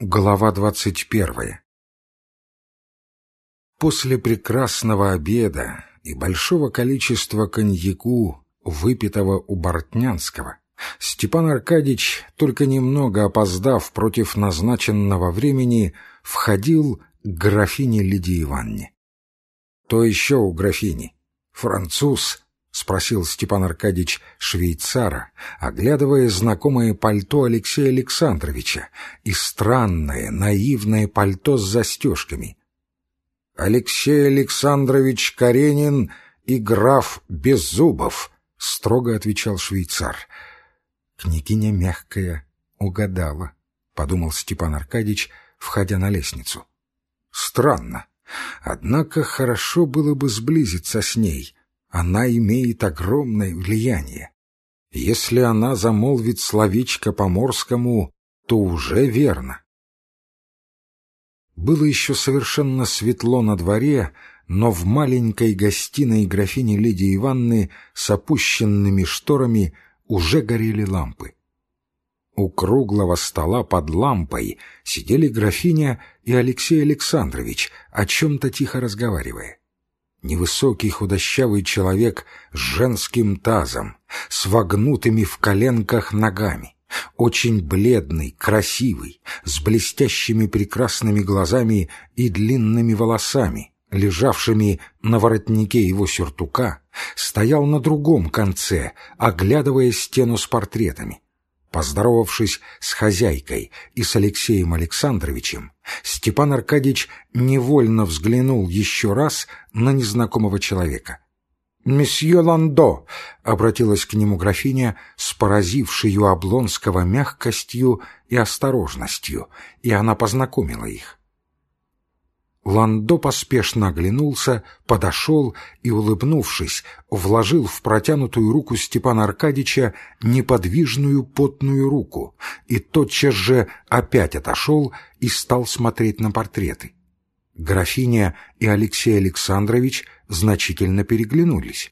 Глава двадцать первая После прекрасного обеда и большого количества коньяку, выпитого у Бортнянского, Степан Аркадьич, только немного опоздав против назначенного времени, входил к графине Лидии Ивановне. То еще у графини. Француз — спросил Степан Аркадьич швейцара, оглядывая знакомое пальто Алексея Александровича и странное, наивное пальто с застежками. «Алексей Александрович Каренин и граф Беззубов», — строго отвечал швейцар. «Княгиня мягкая угадала», — подумал Степан Аркадьич, входя на лестницу. «Странно. Однако хорошо было бы сблизиться с ней» она имеет огромное влияние. Если она замолвит словечко по-морскому, то уже верно. Было еще совершенно светло на дворе, но в маленькой гостиной графини Лидии Ивановны с опущенными шторами уже горели лампы. У круглого стола под лампой сидели графиня и Алексей Александрович, о чем-то тихо разговаривая невысокий худощавый человек с женским тазом, с вогнутыми в коленках ногами, очень бледный, красивый, с блестящими прекрасными глазами и длинными волосами, лежавшими на воротнике его сюртука, стоял на другом конце, оглядывая стену с портретами. Поздоровавшись с хозяйкой и с Алексеем Александровичем, Степан Аркадьич невольно взглянул еще раз на незнакомого человека. «Месье Ландо!» — обратилась к нему графиня с поразившей Облонского мягкостью и осторожностью, и она познакомила их. Ландо поспешно оглянулся, подошел и, улыбнувшись, вложил в протянутую руку Степана Аркадьича неподвижную потную руку и тотчас же опять отошел и стал смотреть на портреты. Графиня и Алексей Александрович значительно переглянулись.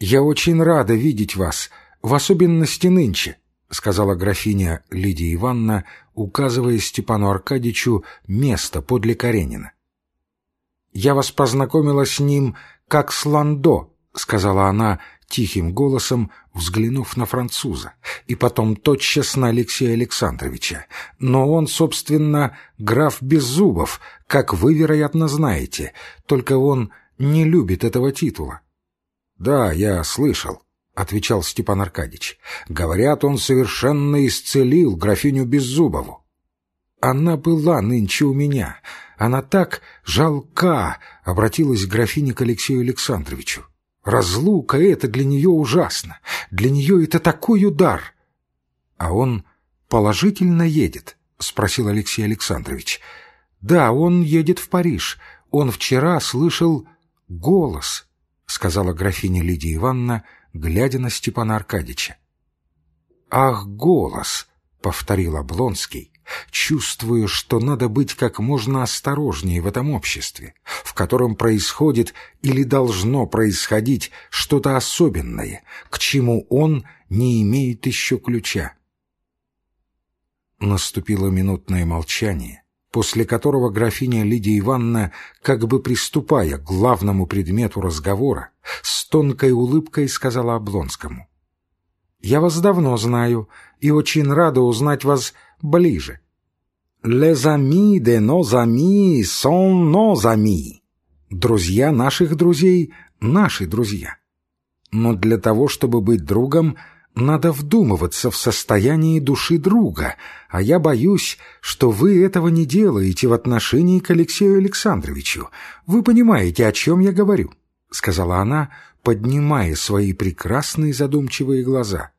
«Я очень рада видеть вас, в особенности нынче», — сказала графиня Лидия Ивановна, указывая Степану Аркадьичу место подле Каренина. «Я вас познакомила с ним как с Ландо», — сказала она тихим голосом, взглянув на француза, и потом тотчас на Алексея Александровича. «Но он, собственно, граф Беззубов, как вы, вероятно, знаете, только он не любит этого титула». «Да, я слышал», — отвечал Степан Аркадьевич. «Говорят, он совершенно исцелил графиню Беззубову». «Она была нынче у меня. Она так жалка», — обратилась графиня к Алексею Александровичу. «Разлука — это для нее ужасно. Для нее это такой удар». «А он положительно едет?» — спросил Алексей Александрович. «Да, он едет в Париж. Он вчера слышал голос», — сказала графиня Лидия Ивановна, — глядя на Степана Аркадьича. «Ах, голос!» — повторил Облонский, чувствуя, что надо быть как можно осторожнее в этом обществе, в котором происходит или должно происходить что-то особенное, к чему он не имеет еще ключа. Наступило минутное молчание, после которого графиня Лидия Ивановна, как бы приступая к главному предмету разговора, с тонкой улыбкой сказала Облонскому. «Я вас давно знаю и очень рада узнать вас ближе. Les amis de nos amis. Друзья наших друзей — наши друзья. Но для того, чтобы быть другом — надо вдумываться в состоянии души друга, а я боюсь, что вы этого не делаете в отношении к Алексею Александровичу. Вы понимаете, о чем я говорю», — сказала она, поднимая свои прекрасные задумчивые глаза.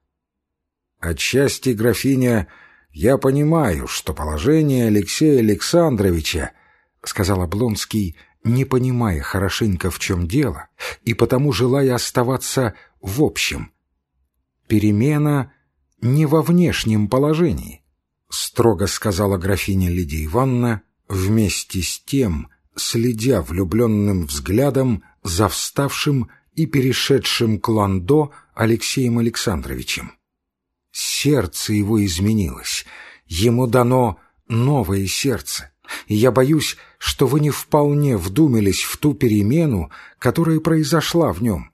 «Отчасти, графиня, я понимаю, что положение Алексея Александровича, — сказал Облонский, не понимая хорошенько, в чем дело, и потому желая оставаться в общем — перемена не во внешнем положении, строго сказала графиня Лидия Ивановна, вместе с тем, следя влюбленным взглядом за вставшим и перешедшим к Ландо Алексеем Александровичем. Сердце его изменилось, ему дано новое сердце, и я боюсь, что вы не вполне вдумались в ту перемену, которая произошла в нем.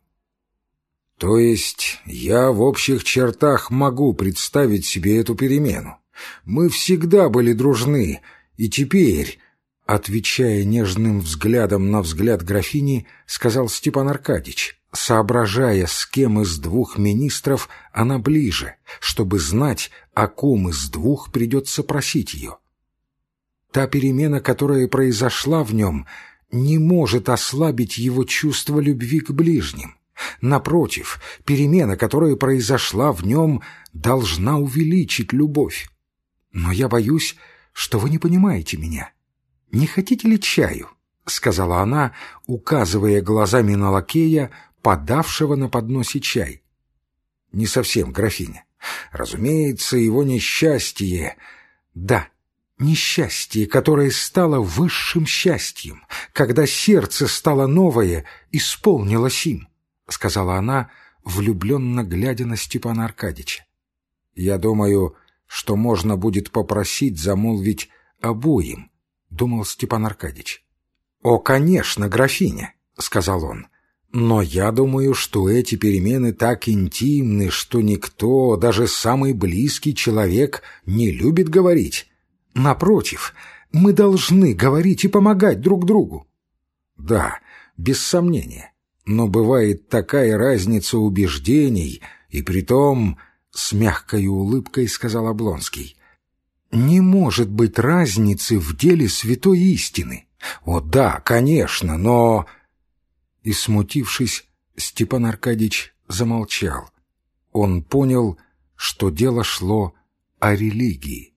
То есть я в общих чертах могу представить себе эту перемену. Мы всегда были дружны, и теперь, отвечая нежным взглядом на взгляд графини, сказал Степан Аркадьич, соображая, с кем из двух министров она ближе, чтобы знать, о ком из двух придется просить ее. Та перемена, которая произошла в нем, не может ослабить его чувство любви к ближним. Напротив, перемена, которая произошла в нем, должна увеличить любовь. Но я боюсь, что вы не понимаете меня. Не хотите ли чаю? — сказала она, указывая глазами на лакея, подавшего на подносе чай. — Не совсем, графиня. Разумеется, его несчастье... Да, несчастье, которое стало высшим счастьем, когда сердце стало новое, исполнилось им, — сказала она, влюбленно глядя на Степана Аркадьича. — Я думаю, что можно будет попросить замолвить обоим, — думал Степан Аркадьич. — О, конечно, графиня, — сказал он, — но я думаю, что эти перемены так интимны, что никто, даже самый близкий человек, не любит говорить. Напротив, мы должны говорить и помогать друг другу. Да, без сомнения, но бывает такая разница убеждений, и притом с мягкой улыбкой сказал Облонский. «Не может быть разницы в деле святой истины. О да, конечно, но...» И, смутившись, Степан Аркадьич замолчал. Он понял, что дело шло о религии.